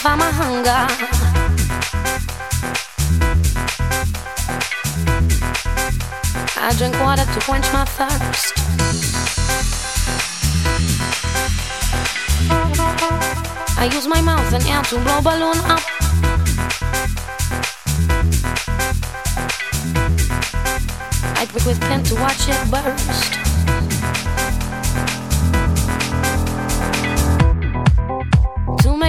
Satisfy my hunger. I drink water to quench my thirst. I use my mouth and air to blow balloon up. I pick with pen to watch it burst.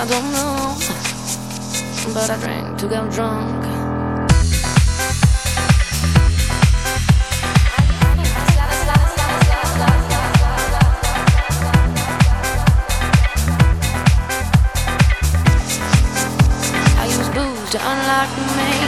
I don't know, but I drink to get drunk. I use booze to unlock me.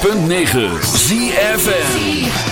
106.9 ZFN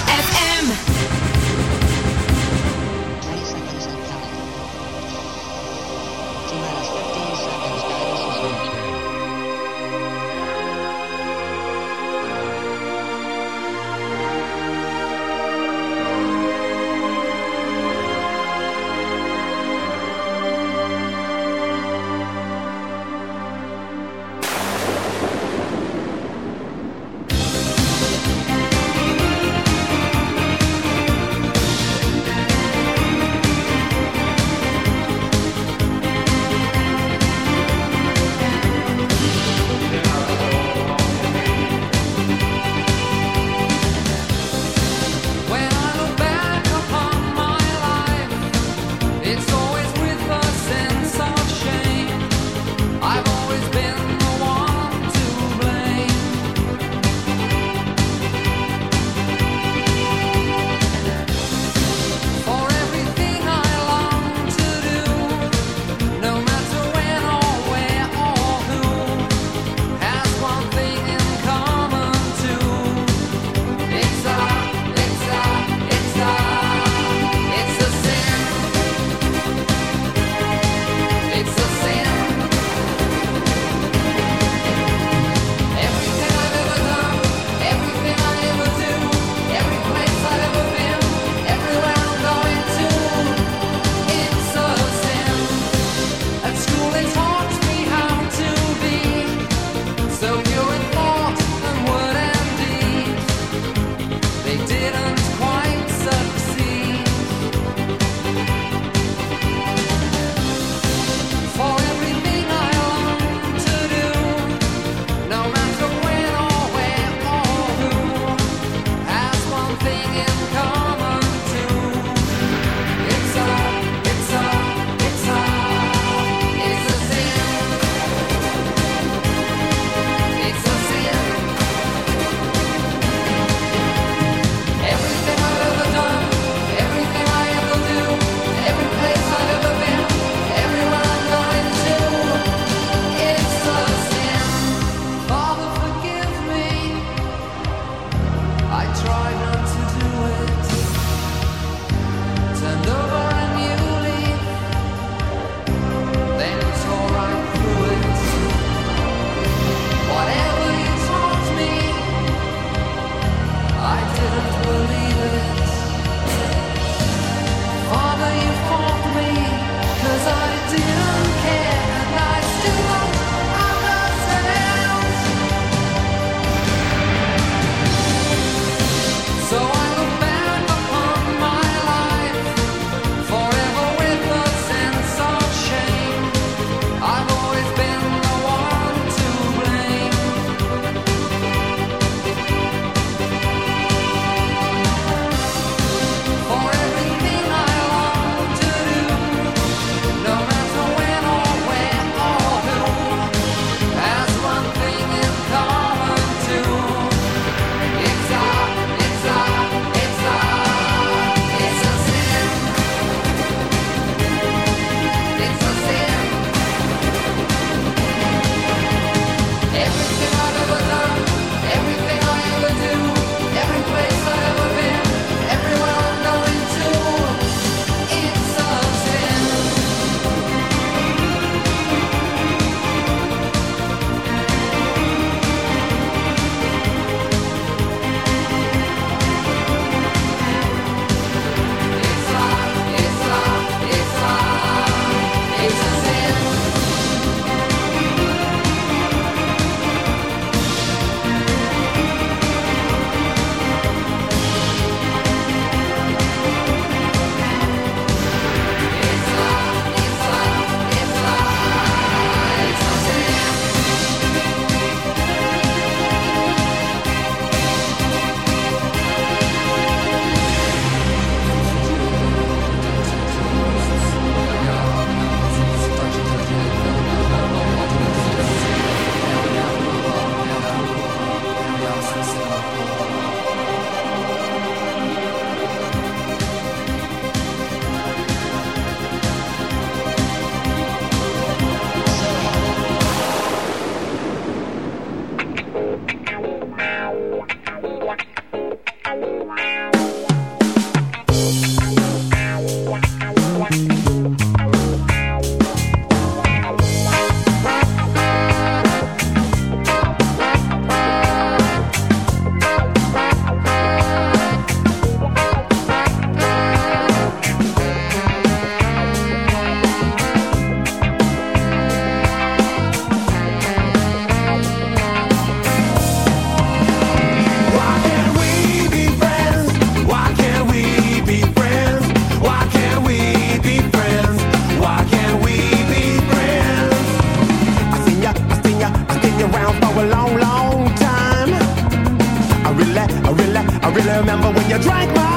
But when you drank my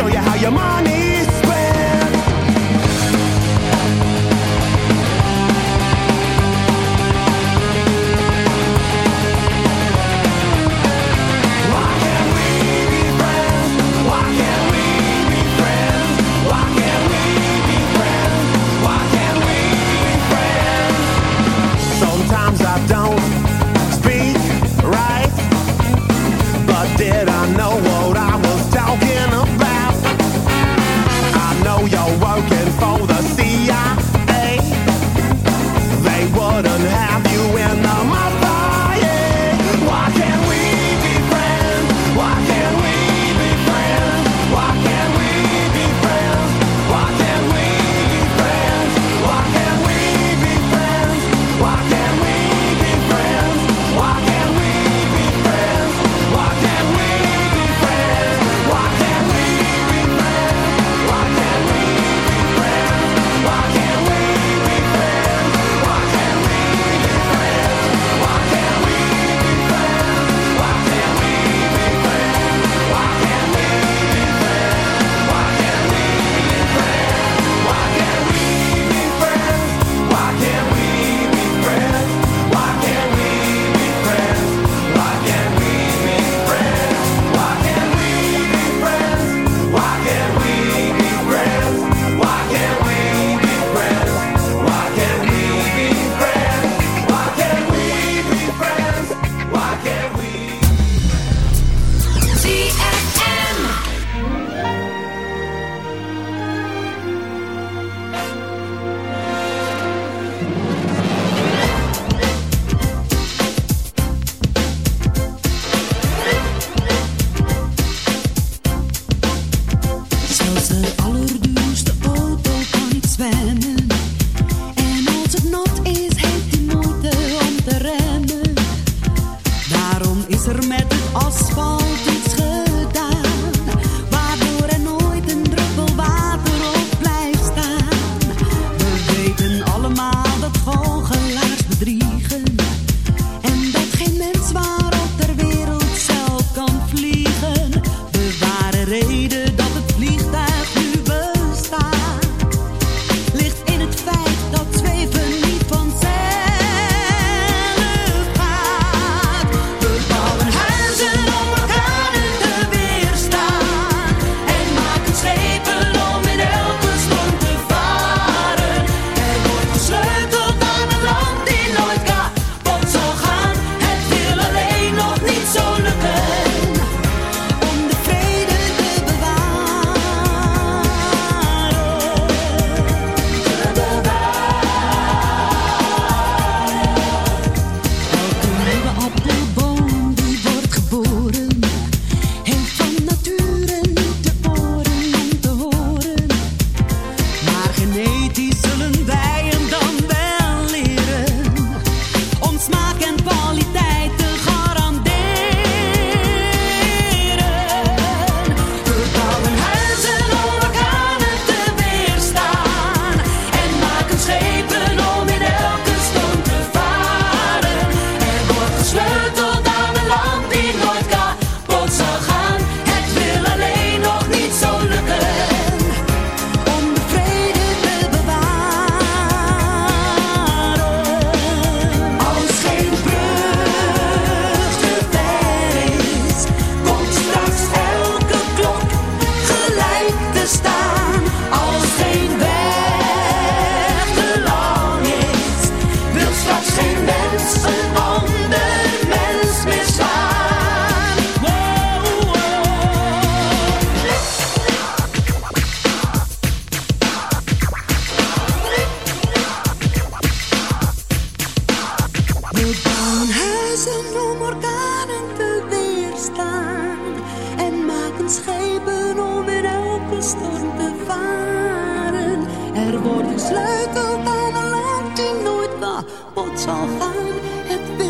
show you how your money's 我早饭。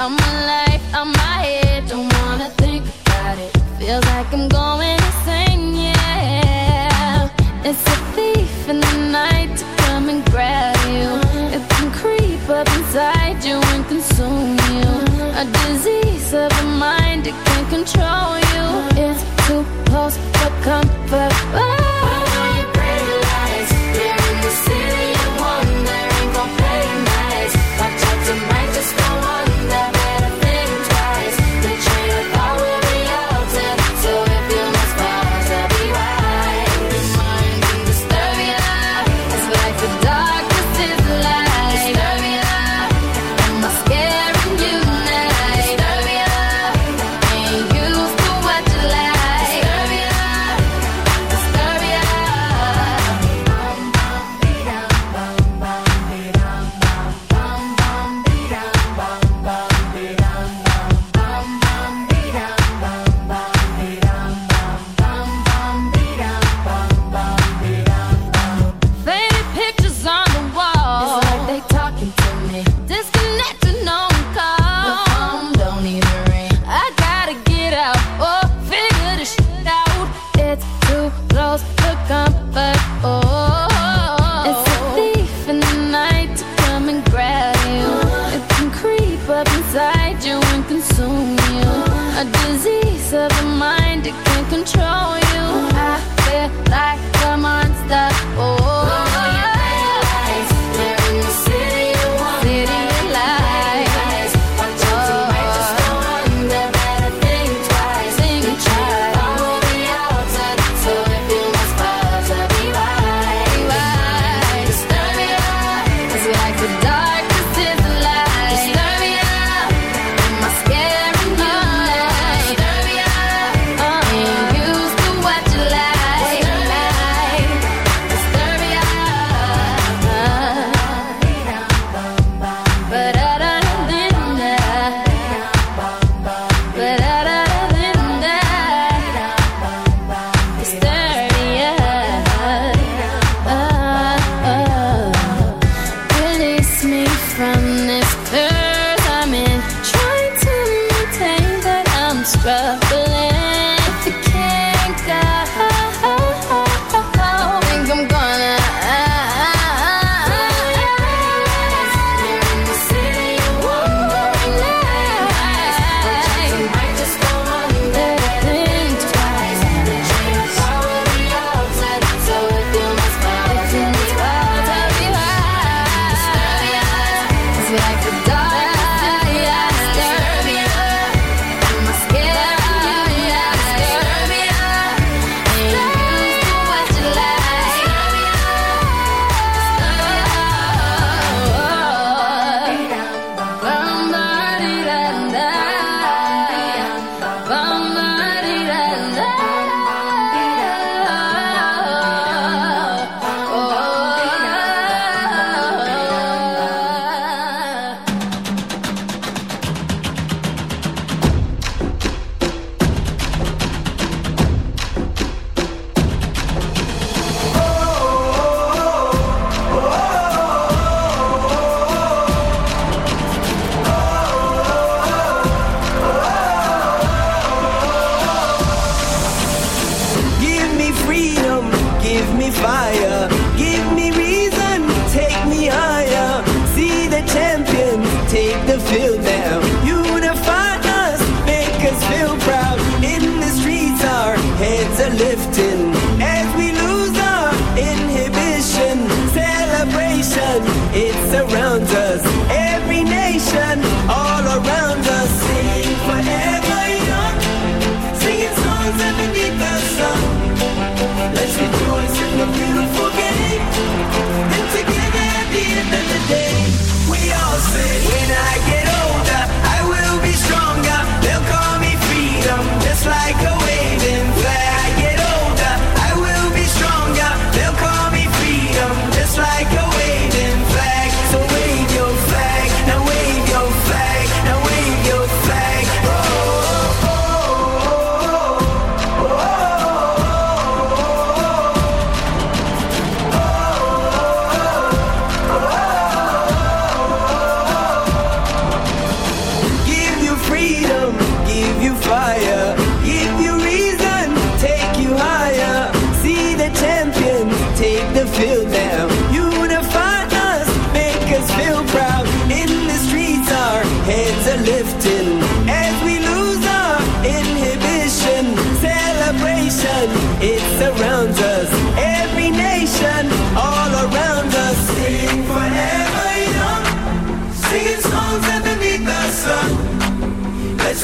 I'm alive,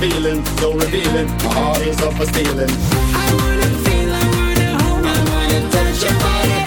feeling, so revealing. My heart is up for stealing. I wanna feel, I wanna hold, I wanna touch your body.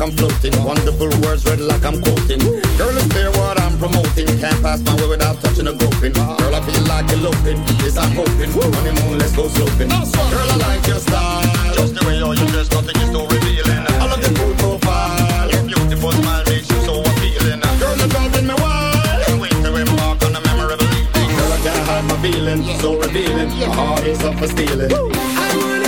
like I'm floating. Wonderful words read like I'm quoting. Girl, it's clear what I'm promoting. Can't pass my way without touching a groping. Girl, I feel like eloping. Yes, I'm hoping. Honeymoon, let's go sloping. Girl, I like your style. Just the way you're dressed, nothing is so revealing. I love the cool profile. Your beautiful smile makes you so appealing. Girl, you're driving me wild. Can't wait to embark on a memorable evening. Girl, I can't hide my feeling. So revealing. Your heart is up for stealing. I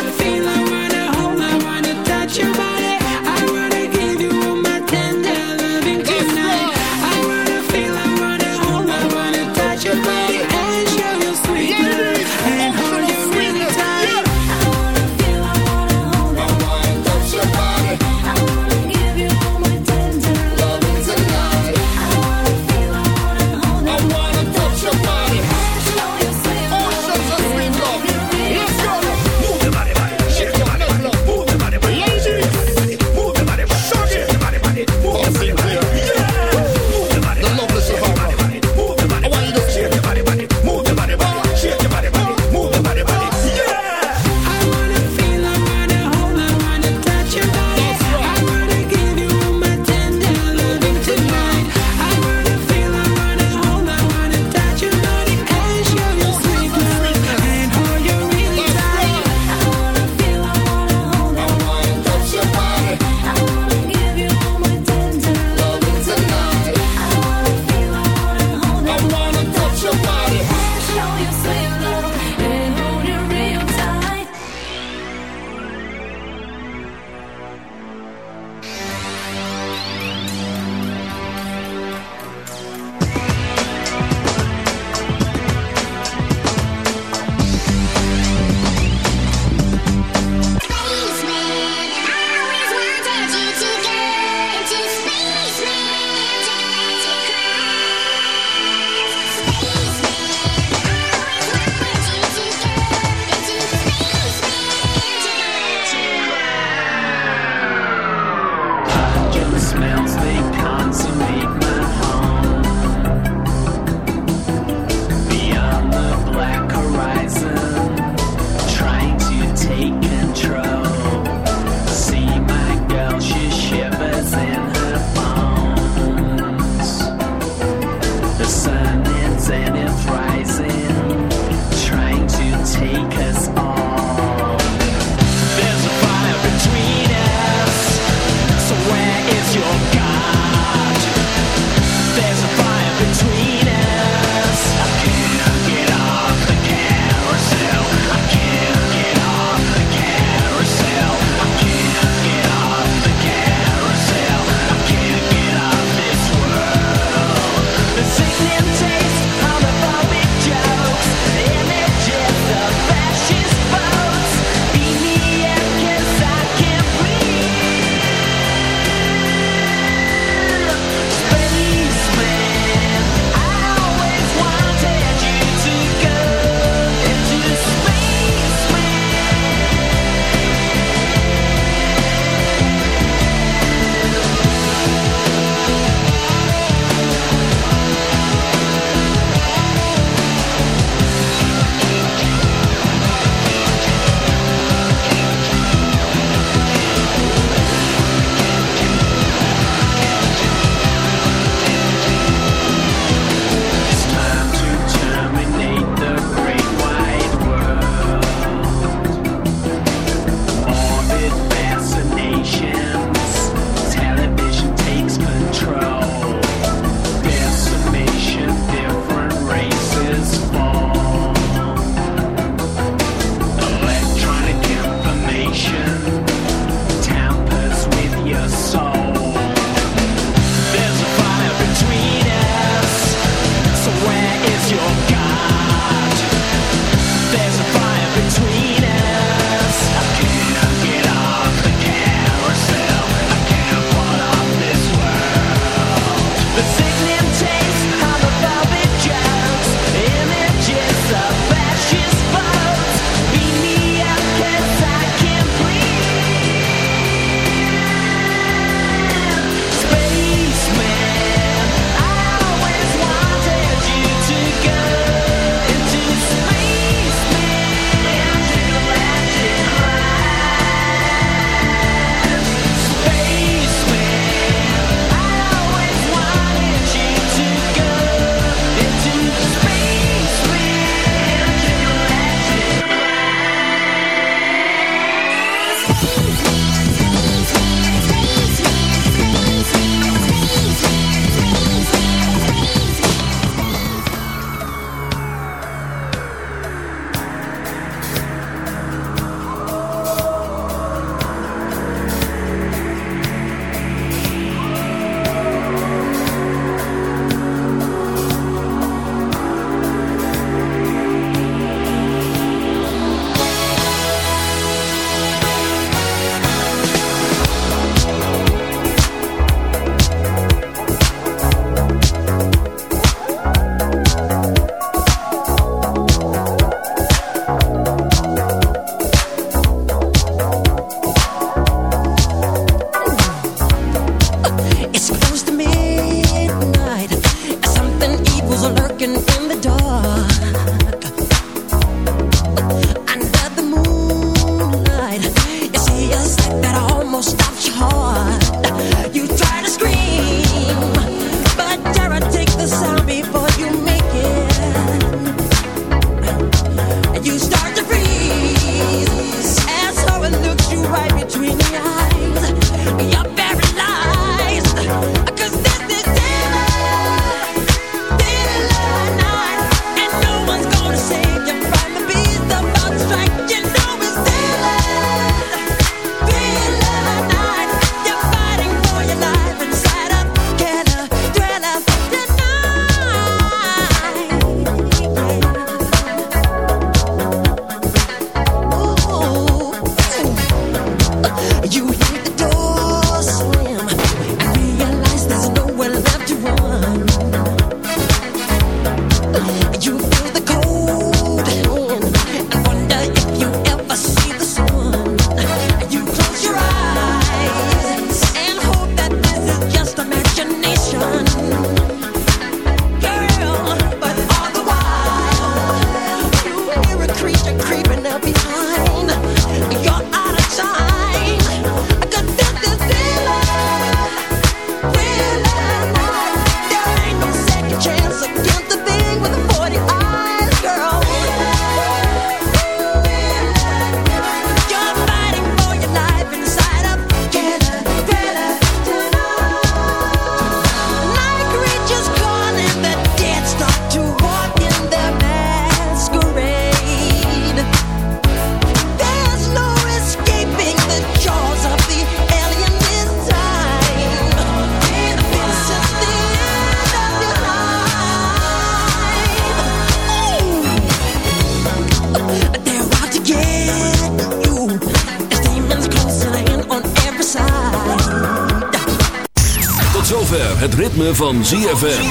van ZFM.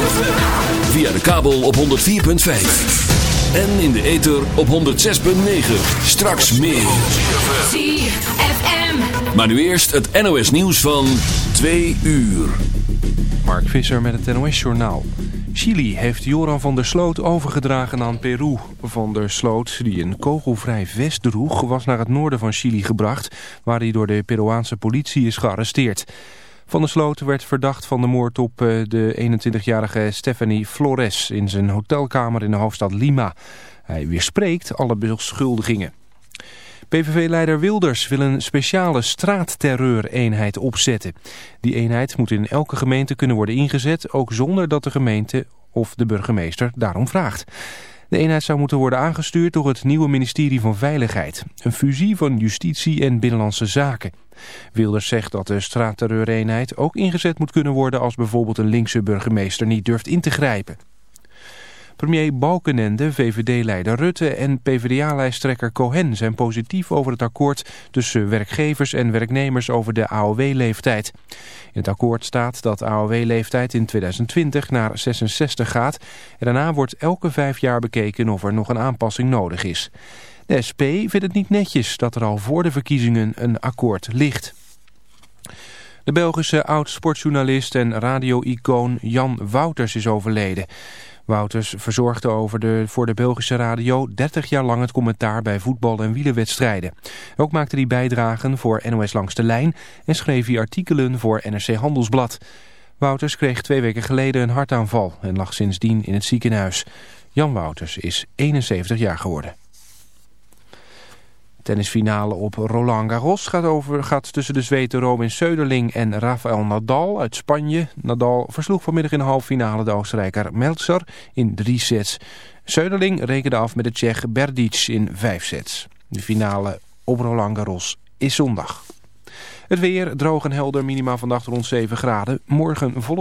Via de kabel op 104.5. En in de ether op 106.9. Straks meer. ZFM. Maar nu eerst het NOS nieuws van 2 uur. Mark Visser met het NOS Journaal. Chili heeft Joran van der Sloot overgedragen aan Peru. Van der Sloot, die een kogelvrij vest droeg, was naar het noorden van Chili gebracht... waar hij door de Peruaanse politie is gearresteerd. Van der Sloot werd verdacht van de moord op eh, de 21-jarige Stephanie Flores in zijn hotelkamer in de hoofdstad Lima. Hij weerspreekt alle beschuldigingen. PVV-leider Wilders wil een speciale straatterreureenheid opzetten. Die eenheid moet in elke gemeente kunnen worden ingezet, ook zonder dat de gemeente of de burgemeester daarom vraagt. De eenheid zou moeten worden aangestuurd door het nieuwe ministerie van Veiligheid. Een fusie van justitie en binnenlandse zaken. Wilders zegt dat de straatterreureenheid ook ingezet moet kunnen worden als bijvoorbeeld een linkse burgemeester niet durft in te grijpen. Premier Balkenende, VVD-leider Rutte en PvdA-lijsttrekker Cohen zijn positief over het akkoord tussen werkgevers en werknemers over de AOW-leeftijd. In het akkoord staat dat AOW-leeftijd in 2020 naar 66 gaat en daarna wordt elke vijf jaar bekeken of er nog een aanpassing nodig is. De SP vindt het niet netjes dat er al voor de verkiezingen een akkoord ligt. De Belgische oud-sportjournalist en radio-icoon Jan Wouters is overleden. Wouters verzorgde over de, voor de Belgische radio 30 jaar lang het commentaar bij voetbal- en wielerwedstrijden. Ook maakte hij bijdragen voor NOS Langs de Lijn en schreef hij artikelen voor NRC Handelsblad. Wouters kreeg twee weken geleden een hartaanval en lag sindsdien in het ziekenhuis. Jan Wouters is 71 jaar geworden. Tennisfinale op Roland Garros gaat, over, gaat tussen de Zweden Robin Söderling en Rafael Nadal uit Spanje. Nadal versloeg vanmiddag in de halve finale de Oostenrijker Meltzer in drie sets. Söderling rekende af met de Tsjech Berdic in vijf sets. De finale op Roland Garros is zondag. Het weer droog en helder, minima vannacht rond 7 graden. Morgen volop.